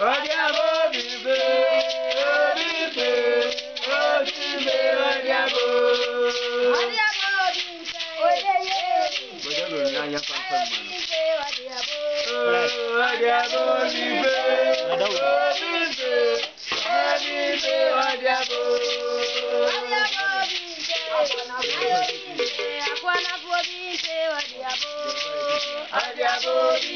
ọdíàbò bìbè òbíbè òbíbè ọdíàbò. ọdíàbò bìbè òdeyè. bọ́dọ̀ lórí ayé fanfan mọ́. ọdíàbò bìbè òbíbè òbíbè ọdíàbò. ọdíàbò bìbè òdeyè. àkọ́nàfọ́ bìbè ọdíàbò. ọdíàbò bìbè.